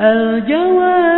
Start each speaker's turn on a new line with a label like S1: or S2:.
S1: الجواب